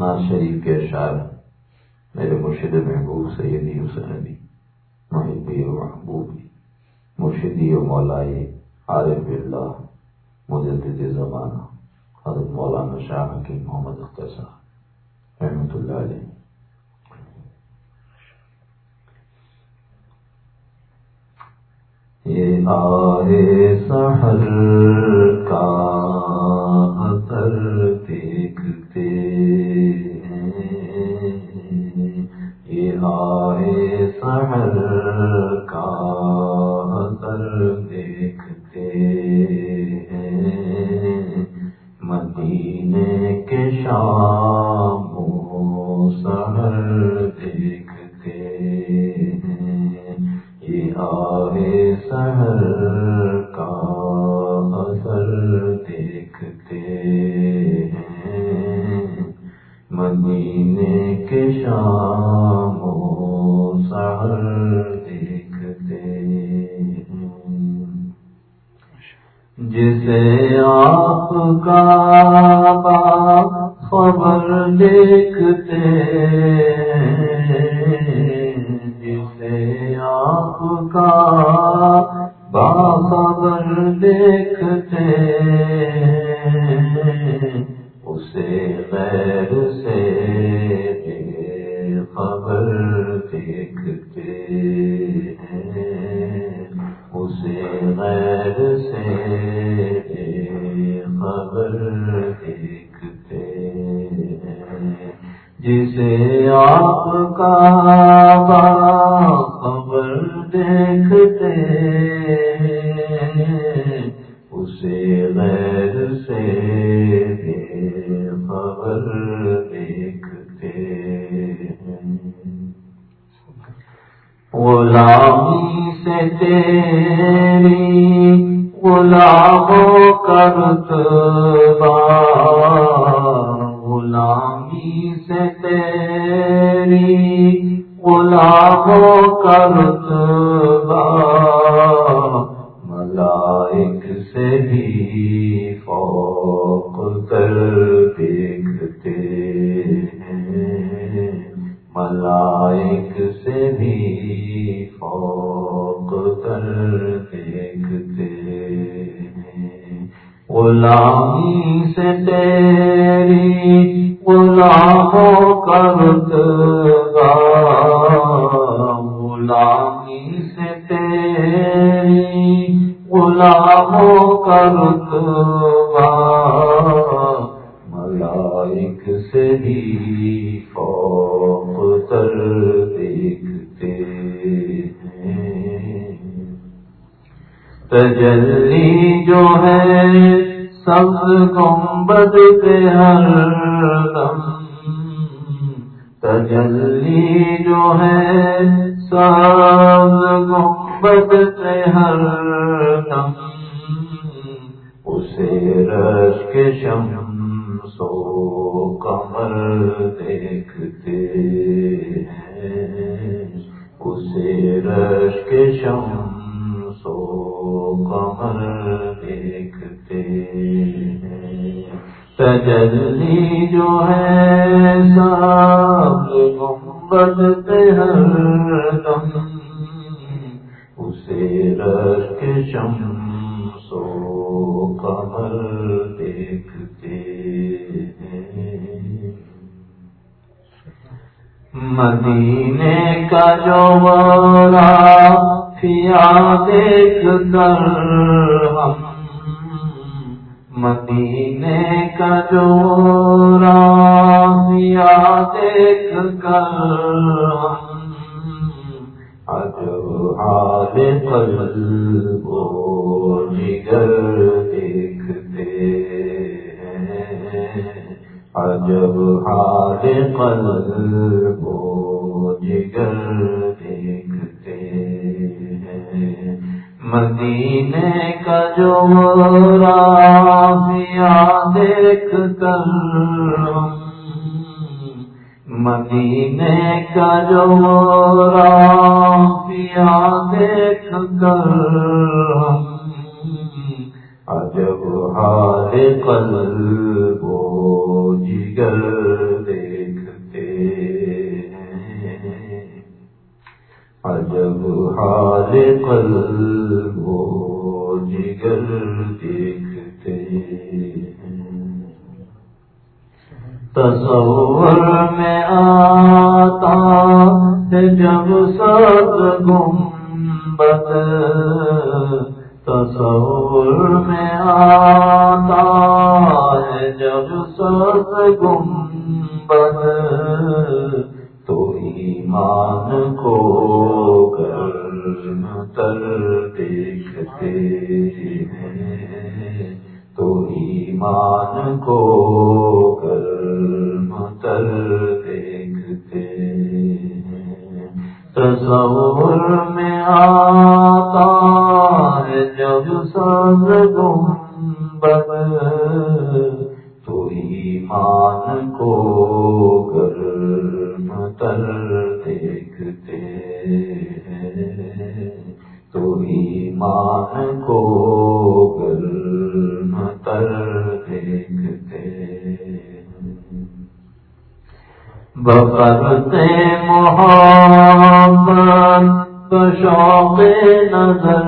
ناز شریف کے اشعار میرے مرشد محبوب سیدی حسین علی محبی و محبوبی مرشدی و مولائی عارف اللہ مجدد زمانہ، حضرت مولانا شاہ حکیم محمد اختر صاحب رحمۃ اللہ علیہ۔ یہ آئے سحر کا اثر دیکھتے یہ سحر کا اثر دیکھتے ہیں۔ مدینے کے شام و سحر دیکھتے ہیں۔ یہ آئے سحر کا دیکھ ملائک سے بھی فوق تر دیکھتے ہیں تجلی جو ہے سب گنبد پہ ہر دم تجلی جو ہے سب گنبد پہ ہر دم رش کے شم سو کمر دیکھتے ہیں۔ اسے رش کے شم سو کمر دیکھتے ہیں۔ تجلی جو ہے سب گنبد پہ ہر دم اسے رش کے شم سو کمر دیکھتے ہیں مدینے کا جو بولا پیا دیکھ کر ہم مدینے کا جو ریا دیکھ کر ہم عجب حال قلب و جگر دیکھتے ہیں۔ عجب حال قلب و جگر دیکھتے ہیں مدینے کا جو رافیہ دیکھ کر مدینے کا جو رافیہ دیکھ کر عجب حال قلب و جگر دیکھتے ہیں عجب حال قلب و جگر دیکھتے تصور میں آتا ہے جب سات گنبد تصور میں آتا ہے جب سب گنبد تو ایمان کو کرم مطلب تر دیکھتے ہیں۔ تو ایمان کو کرم مطلب تر دیکھتے ہیں۔ تصور میں آتا ہے جب سب گنبد تو ایمان کو کر تر دیکھتے ہیں تو ایمان کو گرم تر دیکھتے بکرتے محبت شوق نظر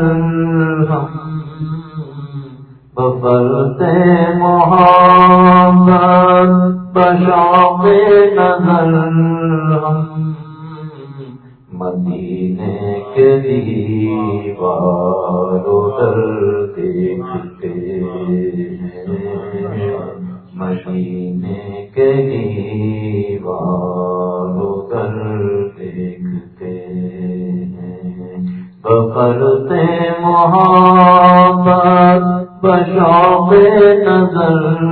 دیکھتے کے دیوار دیکھتے ہیں۔ بکرتے محبت بشوق نظر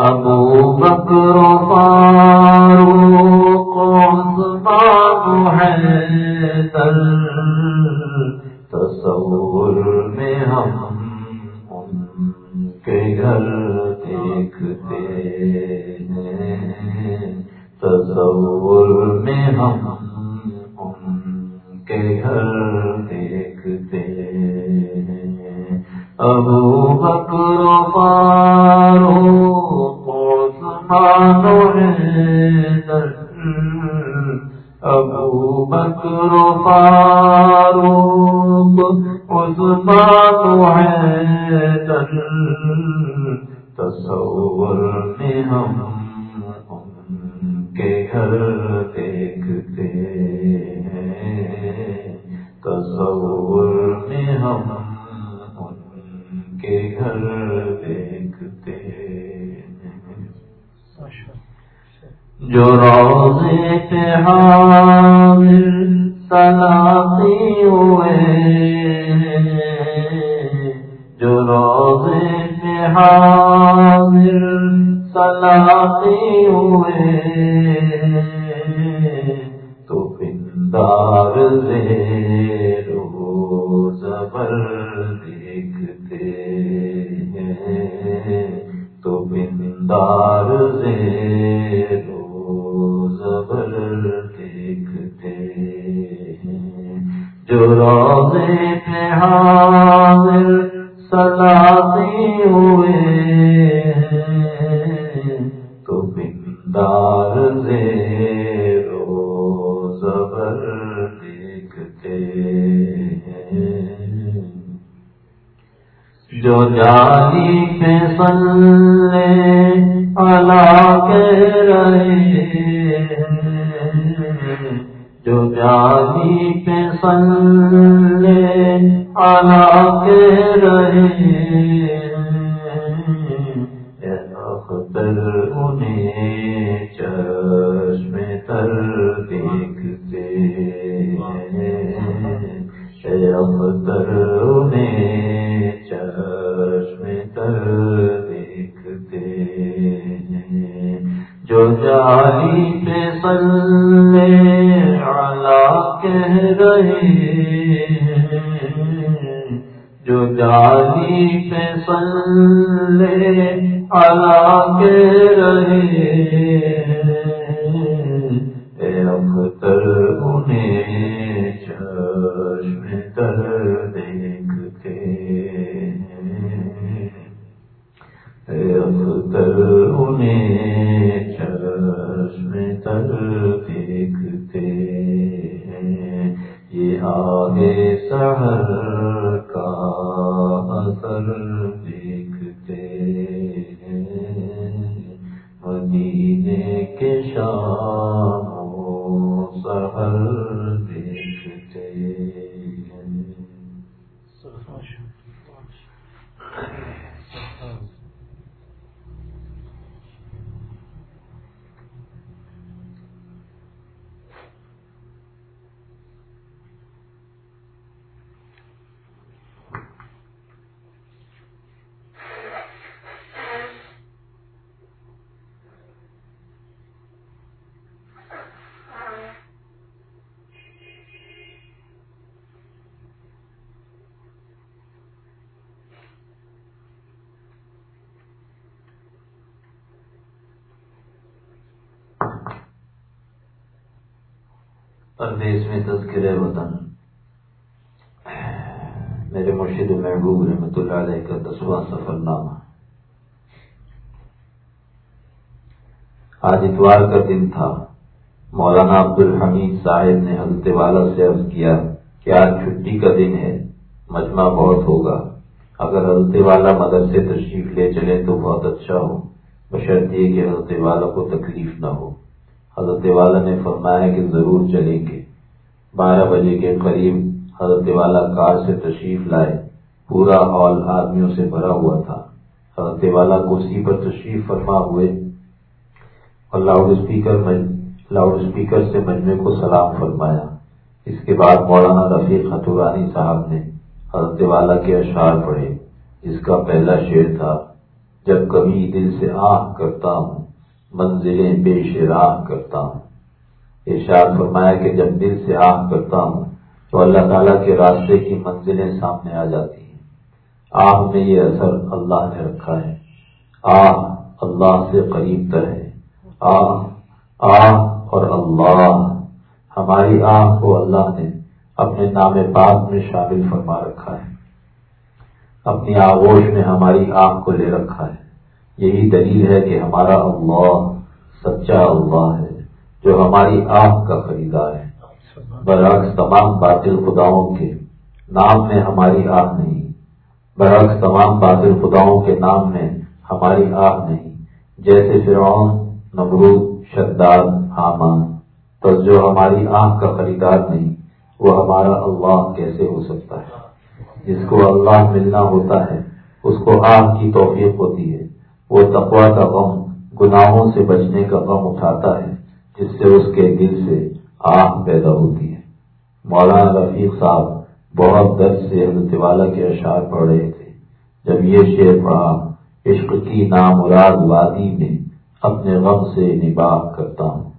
ابو بکر فارو کو ہے تر تصور میں ہم ان کے گھر دیکھتے ہیں۔ تصور میں ہم ان کے گھر دیکھتے ابو بکر پارو ابو بکر تصور میں ہم کے گھر دیکھتے ہیں تصور میں ہم ان کے گھر جو روزے پہ حاضر تلاقی ہوئے جو روزے پہ حاضر تلاقی ہوئے تو پندار سے جو جاری پہ سلے الا کے رہے۔ جو جاری پہ سلے الا کے رہے۔ جو جالی پہ سلے علا کہہ رہے۔ اختر انہیں چشم تر دیکھتے اختر انہیں چشم تر پردیش میں تذکر وطن۔ میرے مرشد محبوب رحمۃ اللہ علیہ کا دسواں سفر نامہ آج اتوار کا دن تھا۔ مولانا عبد الحمید صاحب نے حضرت والا سے عرض کیا کہ آج چھٹی کا دن ہے، مجمع بہت ہوگا۔ اگر حضرت والا مدرسے تشریف لے چلے تو بہت اچھا ہو۔ بشرط یہ کہ حضرت والا کو تکلیف نہ ہو۔ حضرت والا نے فرمایا کہ ضرور چلیں گے۔ بارہ بجے کے قریب حضرت والا کار سے تشریف لائے۔ پورا ہال آدمیوں سے بھرا ہوا تھا۔ حضرت والا کرسی پر تشریف فرما ہوئے۔ اور لاؤڈ اسپیکر لاؤڈ اسپیکر سے مجمے کو سلام فرمایا۔ اس کے بعد مولانا رفیق خطورانی صاحب نے حضرت والا کے اشعار پڑھے۔ جس کا پہلا شعر تھا، جب کبھی دل سے آہ کرتا ہوں، منزلیں بے شراہ کرتا ہوں۔ ارشاد فرمایا کہ جب دل سے آہ کرتا ہوں تو اللہ تعالیٰ کے راستے کی منزلیں سامنے آ جاتی ہیں۔ آہ میں یہ اثر اللہ نے رکھا ہے۔ آہ اللہ سے قریب تر ہے۔ آہ آہ اور اللہ۔ ہماری آہ کو اللہ نے اپنے نام پاک میں شامل فرما رکھا ہے۔ اپنی آغوش میں ہماری آنکھ کو لے رکھا ہے۔ یہی دلیل ہے کہ ہمارا اللہ سچا اللہ ہے۔ جو ہماری آنکھ کا خریدار ہے۔ برعکس تمام باطل خداؤں کے نام میں ہماری آنکھ نہیں۔ برعکس تمام باطل خداؤں کے نام میں ہماری آنکھ نہیں۔ جیسے فرعون، نمرود، شداد، حامان۔ تو جو ہماری آنکھ کا خریدار نہیں، وہ ہمارا اللہ کیسے ہو سکتا ہے؟ جس کو اللہ ملنا ہوتا ہے، اس کو آنکھ کی توفیق ہوتی ہے۔ وہ تقوا کا غم، گناہوں سے بچنے کا غم اٹھاتا ہے۔ جس سے اس کے دل سے آہ پیدا ہوتی ہے۔ مولانا رفیق صاحب بہت درد سے حضرت والا کے اشعار پڑھ رہے تھے۔ جب یہ شعر پڑھا، عشق کی نامراد وادی میں اپنے غم سے نباہ کرتا ہوں۔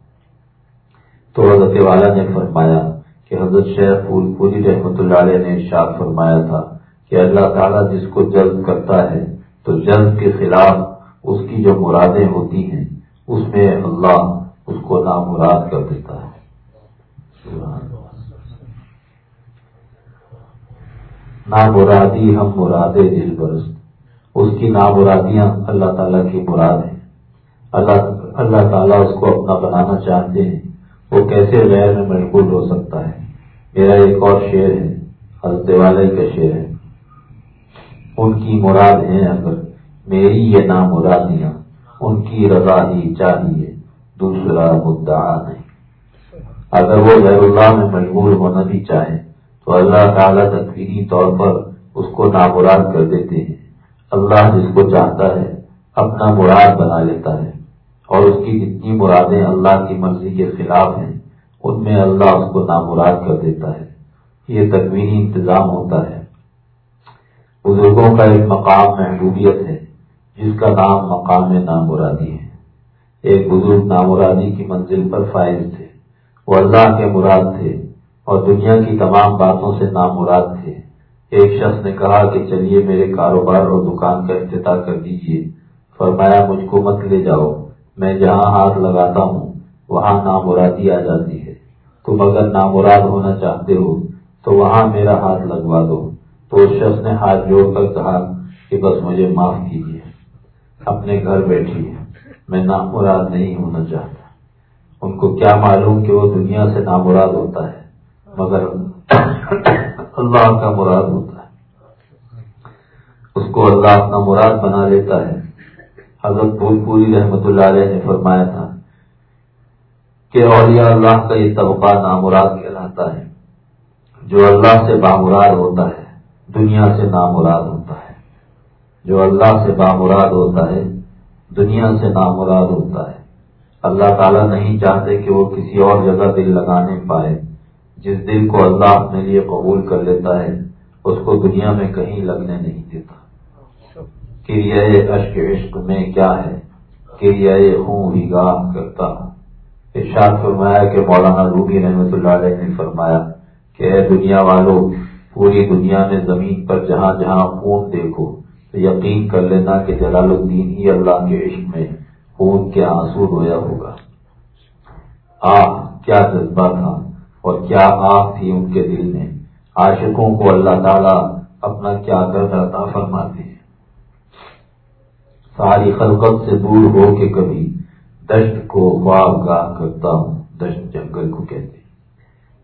تو حضرت والا نے فرمایا کہ حضرت شیخ پھول پوری رحمت اللہ علیہ نے ارشاد فرمایا تھا کہ اللہ تعالیٰ جس کو جلد کرتا ہے، تو جلد کے خلاف اس کی جو مرادیں ہوتی ہیں، اس میں اللہ اس کو نامراد کر دیتا ہے۔ نامرادی ہم مرادے دل برست اس کی نامرادیاں اللہ تعالیٰ کی مراد ہیں۔ اللہ اللہ تعالیٰ اس کو اپنا بنانا چاہتے ہیں۔ وہ کیسے غیر میں مشغول ہو سکتا ہے؟ میرا ایک اور شعر ہے، حضرت والی کا شعر ہے۔ ان کی مراد ہیں اگر میری یہ نام مرادیاں ان کی رضا ہی چاہیے۔ دوسرا مدعا نہیں۔ اگر وہ غیر اللہ میں مشغول ہونا بھی چاہے، تو اللہ تعالیٰ تقریری طور پر اس کو نامراد کر دیتے ہیں۔ اللہ جس کو چاہتا ہے، اپنا مراد بنا لیتا ہے۔ اور اس کی جتنی مرادیں اللہ کی مرضی کے خلاف ہیں، ان میں اللہ اس کو نامراد کر دیتا ہے۔ یہ تقوینی انتظام ہوتا ہے۔ بزرگوں کا ایک مقام محبوبیت ہے، جس کا نام مقام نام مرادی ہے۔ ایک بزرگ نامرادی کی منزل پر فائز تھے۔ وہ اللہ کے مراد تھے اور دنیا کی تمام باتوں سے نامراد تھے۔ ایک شخص نے کہا کہ چلیے میرے کاروبار اور دکان کا افتتاح کر دیجیے فرمایا، مجھ کو مت لے جاؤ، میں جہاں ہاتھ لگاتا ہوں، وہاں نامرادی آ جاتی ہے۔ تم اگر نامراد ہونا چاہتے ہو، تو وہاں میرا ہاتھ لگوا دو۔ تو اس شخص نے ہاتھ جوڑ کر کہا کہ بس مجھے معاف کیجیے اپنے گھر بیٹھیے۔ میں نامراد نہیں ہونا چاہتا۔ ان کو کیا معلوم کہ وہ دنیا سے نامراد ہوتا ہے، مگر اللہ کا مراد ہوتا ہے۔ اس کو اللہ اپنا مراد بنا لیتا ہے۔ حضرت پھول پوری رحمت اللہ علیہ نے فرمایا تھا کہ اولیاء اللہ کا یہ طبقہ نامراد کہلاتا ہے۔ جو اللہ سے بامراد ہوتا ہے، دنیا سے نامراد ہوتا ہے۔ جو اللہ سے بامراد ہوتا ہے دنیا سے نامراد ہوتا ہے۔ اللہ تعالیٰ نہیں چاہتے کہ وہ کسی اور جگہ دل لگانے پائے۔ جس دل کو اللہ اپنے لیے قبول کر لیتا ہے، اس کو دنیا میں کہیں لگنے نہیں دیتا۔ کریائے اشک عشق میں کیا ہے؟ کریائے خون ہی گاہ کرتا ارشاد فرمایا کہ مولانا روبی رحمت اللہ علیہ نے فرمایا کہ اے دنیا والوں پوری دنیا میں زمین پر جہاں جہاں خون دیکھو یقین کر لینا کہ جلال الدین ہی اللہ کے عشق میں خون کے آنسو رویا ہوگا۔ آ کیا جذبہ تھا اور کیا آگ تھی ان کے دل میں۔ عاشقوں کو اللہ تعالیٰ اپنا کیا درد عطا فرماتے ہیں۔ ساری خلقت سے دور ہو کے کبھی دشت کو خواب گاہ کرتا ہوں، دشت جنگل کو کہتے ہیں۔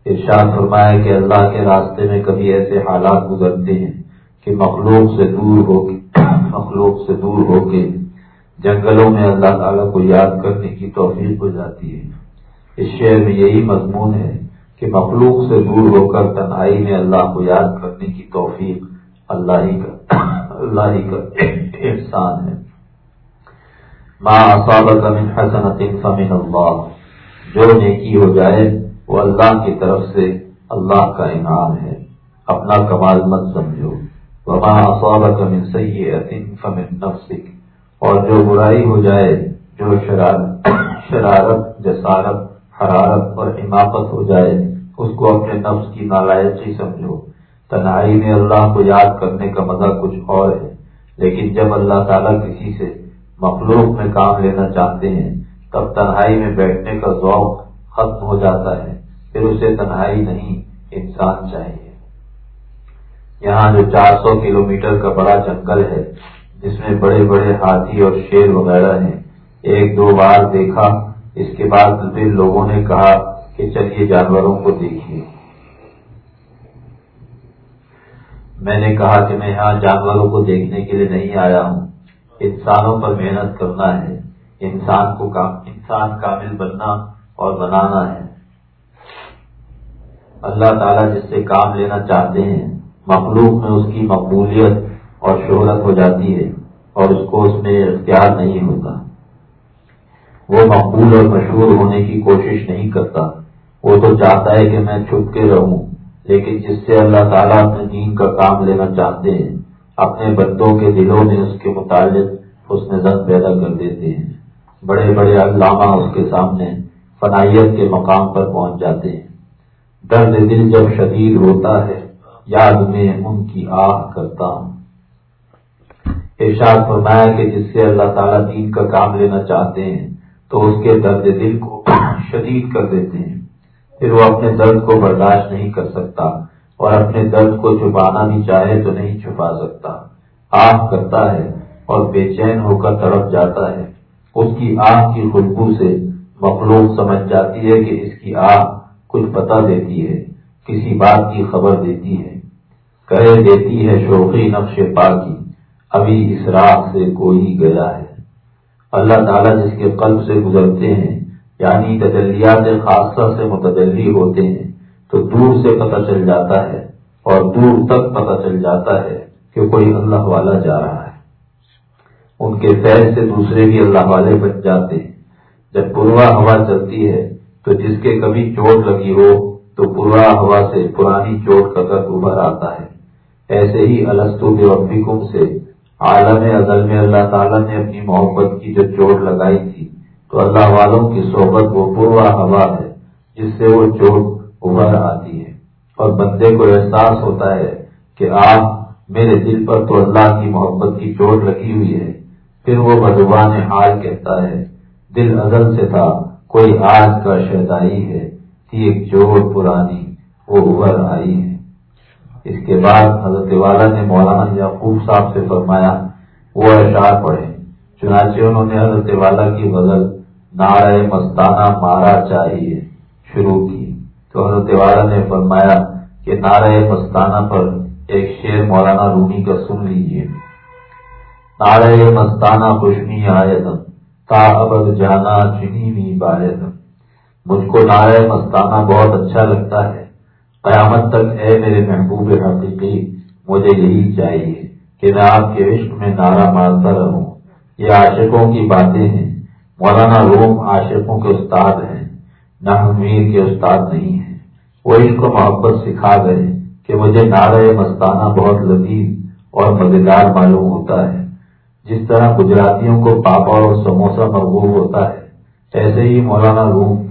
ارشاد فرمایا کہ اللہ کے راستے میں کبھی ایسے حالات گزرتے ہیں کہ مخلوق سے دور ہو کے مخلوق سے دور ہو کے جنگلوں میں اللہ تعالیٰ کو یاد کرنے کی توفیق ہو جاتی ہے۔ اس شعر میں یہی مضمون ہے کہ مخلوق سے دور ہو کر تنہائی میں اللہ کو یاد کرنے کی توفیق اللہ ہی کا اللہ ہی کا احسان ہے۔ ماں من حسنت فمن اللہ۔ جو نیکی ہو جائے، وہ اللہ کی طرف سے اللہ کا انعام ہے۔ اپنا کمال مت سمجھو۔ وما اصابك من سيئة فمن نفسك اور جو برائی ہو جائے، جو شرارت شرارت، جسارت، حرارت اور حماقت ہو جائے، اس کو اپنے نفس کی نالائچی سمجھو۔ تنہائی میں اللہ کو یاد کرنے کا مزہ کچھ اور ہے۔ لیکن جب اللہ تعالیٰ کسی سے مخلوق میں کام لینا چاہتے ہیں، تب تنہائی میں بیٹھنے کا ذوق ختم ہو جاتا ہے۔ پھر اسے تنہائی نہیں، انسان چاہیے۔ یہاں جو چار سو کلو میٹر کا بڑا جنگل ہے، جس میں بڑے بڑے ہاتھی اور شیر وغیرہ ہیں۔ ایک دو بار دیکھا، اس کے بعد پھر لوگوں نے کہا کہ چلیے جانوروں کو دیکھیے۔ میں نے کہا کہ میں یہاں جانوروں کو دیکھنے کے لیے نہیں آیا ہوں۔ انسانوں پر محنت کرنا ہے۔ انسان کو انسان کامل بننا اور بنانا ہے۔ اللہ تعالیٰ جس سے کام لینا چاہتے ہیں مخلوق میں اس کی مقبولیت اور شہرت ہو جاتی ہے اور اس کو اس میں اختیار نہیں ہوتا۔ وہ مقبول اور مشہور ہونے کی کوشش نہیں کرتا۔ وہ تو چاہتا ہے کہ میں چھپ کے رہوں، لیکن جس سے اللہ تعالیٰ اپنے دین کا کام لینا چاہتے ہیں، اپنے بندوں کے دلوں میں اس کے متعلق اس نے زن پیدا کر دیتے ہیں۔ بڑے بڑے علامہ اس کے سامنے فنائیت کے مقام پر پہنچ جاتے ہیں۔ درد دل جب شدید ہوتا ہے یاد میں ان کی آہ کرتا ہوں۔ ارشاد فرمایا کہ جس سے اللہ تعالیٰ دین کا کام لینا چاہتے ہیں، تو اس کے درد دل کو شدید کر دیتے ہیں۔ پھر وہ اپنے درد کو برداشت نہیں کر سکتا اور اپنے درد کو چھپانا بھی چاہے تو نہیں چھپا سکتا۔ آہ کرتا ہے اور بے چین ہو کر تڑپ جاتا ہے۔ اس کی آہ کی خوشبو سے مخلوق سمجھ جاتی ہے کہ اس کی آہ کچھ پتہ دیتی ہے، کسی بات کی خبر دیتی ہے۔ کرے دیتی ہے شوقی نقش پاکی، ابھی اس راہ سے کوئی گیا ہے۔ اللہ تعالیٰ جس کے قلب سے گزرتے ہیں یعنی تجلیات خاصہ سے متدلی ہوتے ہیں، تو دور سے پتہ چل جاتا ہے اور دور تک پتہ چل جاتا ہے کہ کوئی اللہ والا جا رہا ہے۔ ان کے پیر سے دوسرے بھی اللہ والے بن جاتے ہیں۔ جب پوروا ہوا چلتی ہے، تو جس کے کبھی چوٹ لگی ہو، تو پورا ہوا سے پرانی چوٹ کا درد ابھر آتا ہے۔ ایسے ہی السطو کے سے عالم ازل میں اللہ تعالیٰ نے اپنی محبت کی جو چوٹ لگائی تھی، تو اللہ والوں کی صحبت وہ پورا ہوا ہے، جس سے وہ چوٹ ابھر آتی ہے۔ اور بندے کو احساس ہوتا ہے کہ آپ میرے دل پر تو اللہ کی محبت کی چوٹ لگی ہوئی ہے۔ پھر وہ بدوان حال کہتا ہے، دل ازل سے تھا، کوئی آج کا شہدائی ہے، تھی ایک چوٹ پرانی، وہ ابھر آئی ہے۔ اس کے بعد حضرت والا نے مولانا یعقوب صاحب سے فرمایا، وہ اشعار پڑھے چنانچہ انہوں نے حضرت والا کی غزل، نعرہ مستانہ مارا چاہیے، شروع کی۔ تو حضرت والا نے فرمایا کہ نعرہ مستانہ پر ایک شیر مولانا رومی کا سن لیجیے نعرہ مستانہ خوشنی آیتن تا ابد جانا چنی بایت مجھ کو نعرہ مستانہ بہت اچھا لگتا ہے۔ قیامت تک، اے میرے محبوب حقیقی مجھے یہی چاہیے کہ میں آپ کے عشق میں نعرہ مارتا رہوں۔ یہ عاشقوں کی باتیں ہیں۔ مولانا روم عاشقوں کے استاد ہیں۔ نہ میر کے استاد نہیں ہیں۔ وہ عشق و محبت سکھا گئے کہ مجھے نعرہ مستانہ بہت لذیذ اور مزیدار معلوم ہوتا ہے۔ جس طرح گجراتیوں کو پاپا اور سموسا محبوب ہوتا ہے، ایسے ہی مولانا روم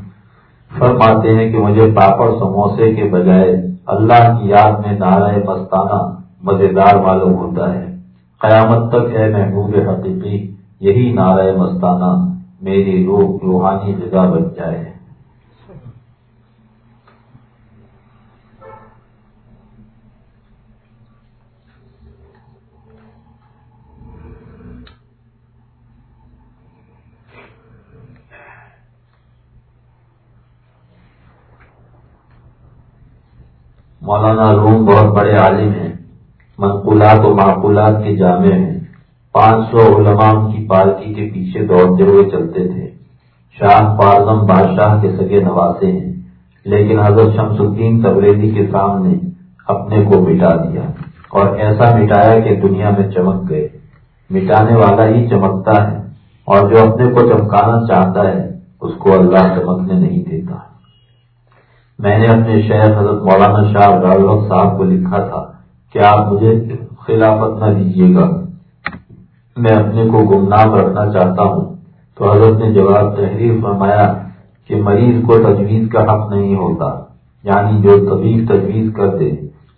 فرماتے ہیں کہ مجھے پاپڑ سموسے کے بجائے اللہ کی یاد میں نعرہ مستانہ مزیدار معلوم ہوتا ہے۔ قیامت تک ہے محبوب حقیقی، یہی نعرہ مستانہ میری روح روحانی غذا بن جائے۔ مولانا روم بہت بڑے عالم ہیں، منقولات و معقولات کے جامع ہیں۔ پانچ سو علماء کی پارکی کے پیچھے دوڑتے ہوئے چلتے تھے۔ شاہ پارزم بادشاہ کے سگے نواسے ہیں، لیکن حضرت شمس الدین تبریدی کے سامنے اپنے کو مٹا دیا۔ اور ایسا مٹایا کہ دنیا میں چمک گئے۔ مٹانے والا ہی چمکتا ہے، اور جو اپنے کو چمکانا چاہتا ہے، اس کو اللہ چمکنے نہیں دیتا۔ میں نے اپنے شہر حضرت مولانا شاہ ڈالوق صاحب کو لکھا تھا کہ آپ مجھے خلافت نہ دیجیے گا۔ میں اپنے کو گمنام رکھنا چاہتا ہوں۔ تو حضرت نے جواب تحریر فرمایا کہ مریض کو تجویز کا حق نہیں ہوتا یعنی جو طبیب تجویز کر دے،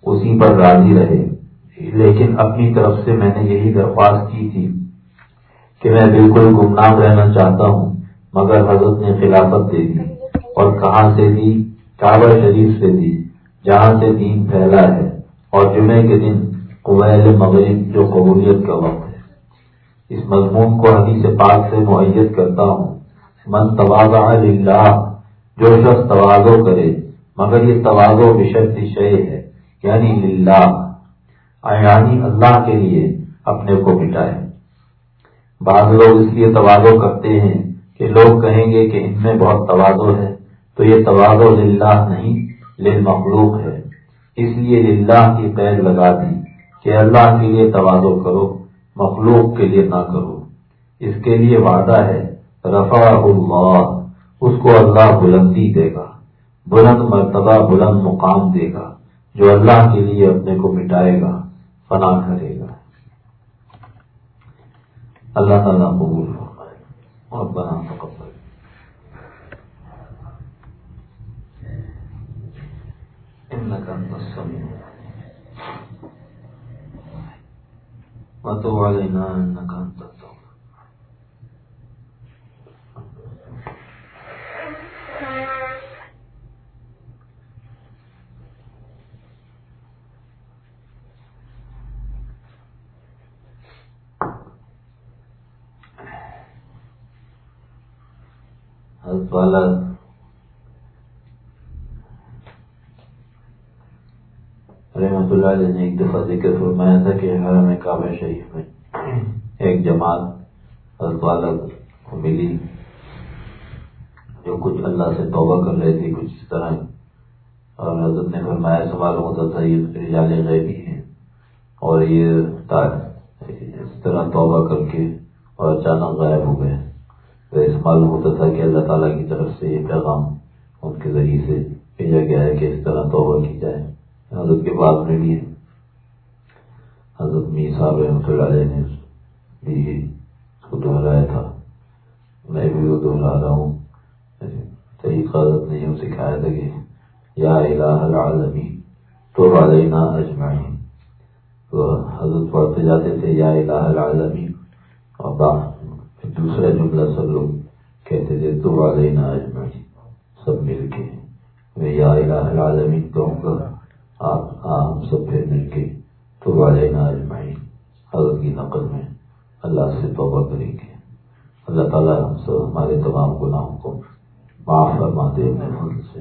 اسی پر راضی رہے۔ لیکن اپنی طرف سے میں نے یہی درخواست کی تھی کہ میں بالکل گمنام رہنا چاہتا ہوں، مگر حضرت نے خلافت دے دی اور کہاں سے دی؟ کعبہ شریف سے دی جہاں سے دین پھیلا ہے اور جمعے کے دن قبیل مغرب جو قبولیت کا وقت ہے۔ اس مضمون کو حدیث پاک سے معیت کرتا ہوں۔ من توازہ للہ، جو شخص توازو کرے، مگر یہ توازو بشرط شے ہے یعنی للہ یعنی اللہ کے لیے اپنے کو مٹائے۔ بعض لوگ اس لیے توازو کرتے ہیں کہ لوگ کہیں گے کہ ان میں بہت توازو ہے۔ تو یہ توازو للہ نہیں، للمخلوق ہے۔ اس لیے للہ کی قید لگا دی کہ اللہ کے لیے توازو کرو، مخلوق کے لیے نہ کرو۔ اس کے لیے وعدہ ہے رفع اللہ، اس کو اللہ بلندی دے گا، بلند مرتبہ، بلند مقام دے گا، جو اللہ کے لیے اپنے کو مٹائے گا، فنا کرے گا۔ اللہ تعالیٰ قبول اور بنا سکتا إنك أنت السميع. وتب علينا إنك أنت التواب. حضرت والا نے ایک دفعہ ذکر فرمایا تھا کہ حرم کعبہ شریف میں ایک جماعت حضرت والا کو ملی، جو کچھ اللہ سے توبہ کر رہی تھی کچھ اس طرح۔ اور حضرت نے فرمایا سوال ہوتا تھا، یہ رجال غیبی ہیں۔ اور یہ اس طرح توبہ کر کے اور اچانک غائب ہو گئے۔ تو اس معلوم ہوتا تھا کہ اللہ تعالیٰ کی طرف سے یہ پیغام ان کے ذریعے سے بھیجا گیا ہے کہ اس طرح توبہ کی جائے۔ حضرت کے بعد میں بھی حضرت می صاحب رحمۃ اللہ علیہ نے بھی اس کو دہرایا تھا۔ میں بھی وہ دوہرا رہا ہوں۔ طریقہ حضرت نے یوں سکھایا تھا کہ یا الہ العالمین، تو علینا اجمعین۔ تو حضرت پڑھتے جاتے تھے، یا الہ العالمین۔ اور دوسرا جملہ سب لوگ کہتے تھے، تو علینا اجمعین۔ سب مل کے۔ میں یا الہ العالمین کہوں گا۔ آپ ہم سب پھر مل کے تو علینا اجمعین حضرت کی نقل میں اللہ سے توبہ کریں گے۔ اللہ تعالیٰ ہم سب ہمارے تمام گناہوں کو معاف فرما دے، اپنے فضل سے،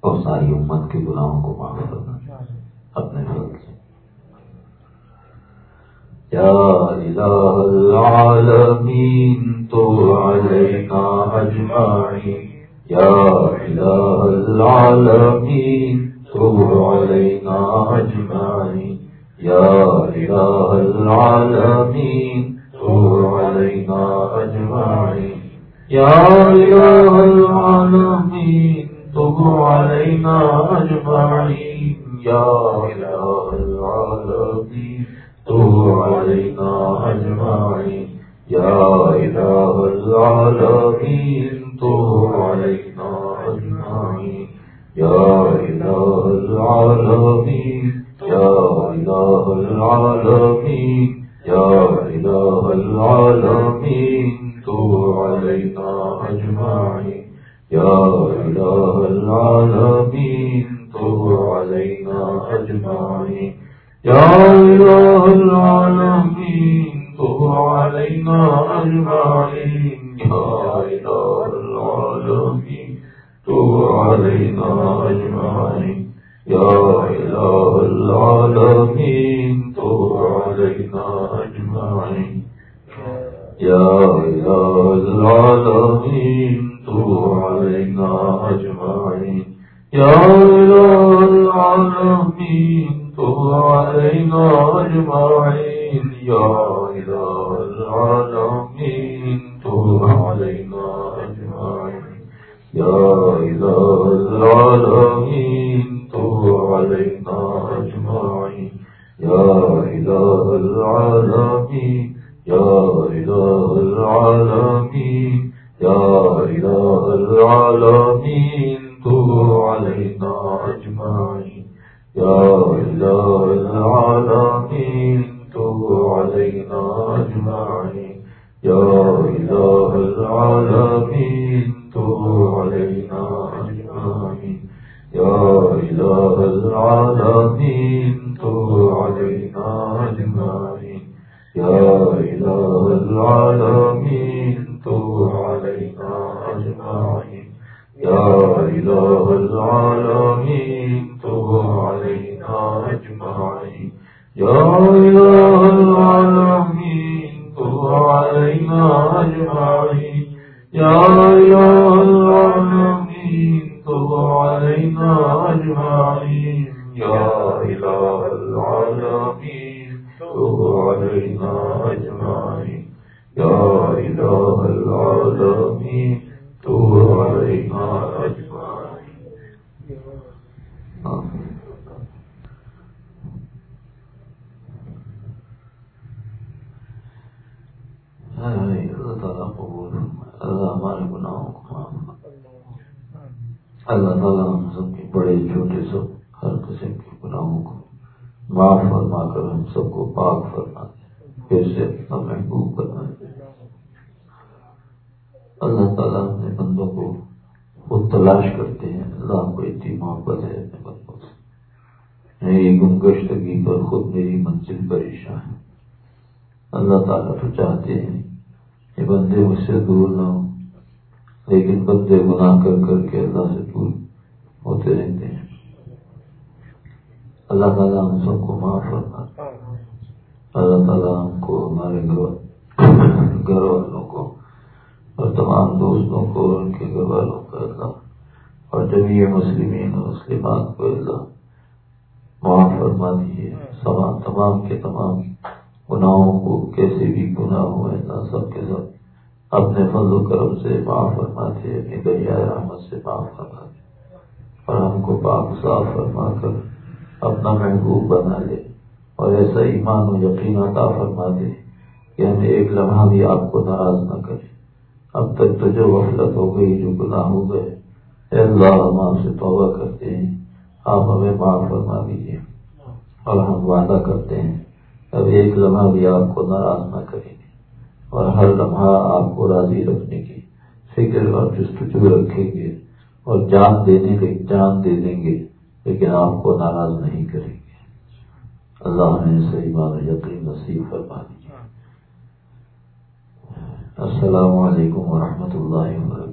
اور ساری امت کے گناہوں کو معاف فرما اپنے فضل سے۔ یا الہ العالمین، تو علینا اجمعین۔ یا الہ العالمین تب علينا أجمعين. يا إله العالمين تب علينا أجمعين. يا إله العالمين تب علينا أجمعين. يا إله العالمين تب علينا أجمعين. يا إله العالمين تب علينا أجمعين. يا إله العالمين يا إله العالمين يا إله العالمين تب علينا أجمعين. علينا أجمعين. يا إله العالمين تب علينا أجمعين. يا إله العالمين اللہ تعالیٰ ہم سب کے بڑے چھوٹے سب ہر قسم کے گناہوں کو معاف فرما کر ہم سب کو پاک فرما دے۔ پھر سے اپنا محبوب بنا دے۔ اللہ تعالیٰ اپنے بندوں کو خود تلاش کرتے ہیں۔ اللہ کو اتنی محبت ہے، اپنے بندوں سے۔ میری گمگشتگی پر خود میری منزل پریشان ہے۔ اللہ تعالیٰ تو چاہتے ہیں کہ بندے مجھ سے دور نہ ہوں۔ لیکن بندے گناہ کر کر کے اللہ سے دور ہوتے رہتے ہیں۔ اللہ تعالیٰ ہم سب کو معاف کرنا اللہ تعالیٰ ہم کو ہمارے گھر گھر والوں کو اور تمام دوستوں کو اور ان کے گھر والوں کو اللہ اور جبھی مسلمین اور مسلمات کو اللہ معاف فرما دیجیے۔ تمام کے تمام گناہوں کو کیسے بھی گناہ ہوئے اللہ سب کے سب اپنے فضل و کرم سے معاف فرما دے اپنی دریا رحمت سے معاف فرما دے اور ہم کو پاک صاف فرما کر اپنا محبوب بنا لے۔ اور ایسا ایمان و یقین عطا فرما دے کہ ہمیں ایک لمحہ بھی آپ کو ناراض نہ کرے اب تک تو جو غفلت ہو گئی، جو گناہ ہو گئے، اے اللہ ہم آپ سے توبہ کرتے ہیں۔ آپ ہمیں معاف فرما دیجیے اور ہم وعدہ کرتے ہیں، اب ایک لمحہ بھی آپ کو ناراض نہ کریں۔ اور ہر لمحہ آپ کو راضی رکھنے کی فکر اور جستجو رکھیں گے اور جان دینے کے جان دے دیں گے، لیکن آپ کو ناراض نہیں کریں گے۔ اللہ نے صحیح بات یقین نصیب فرما دیجیے السلام علیکم ورحمۃ اللہ وبرکاتہ۔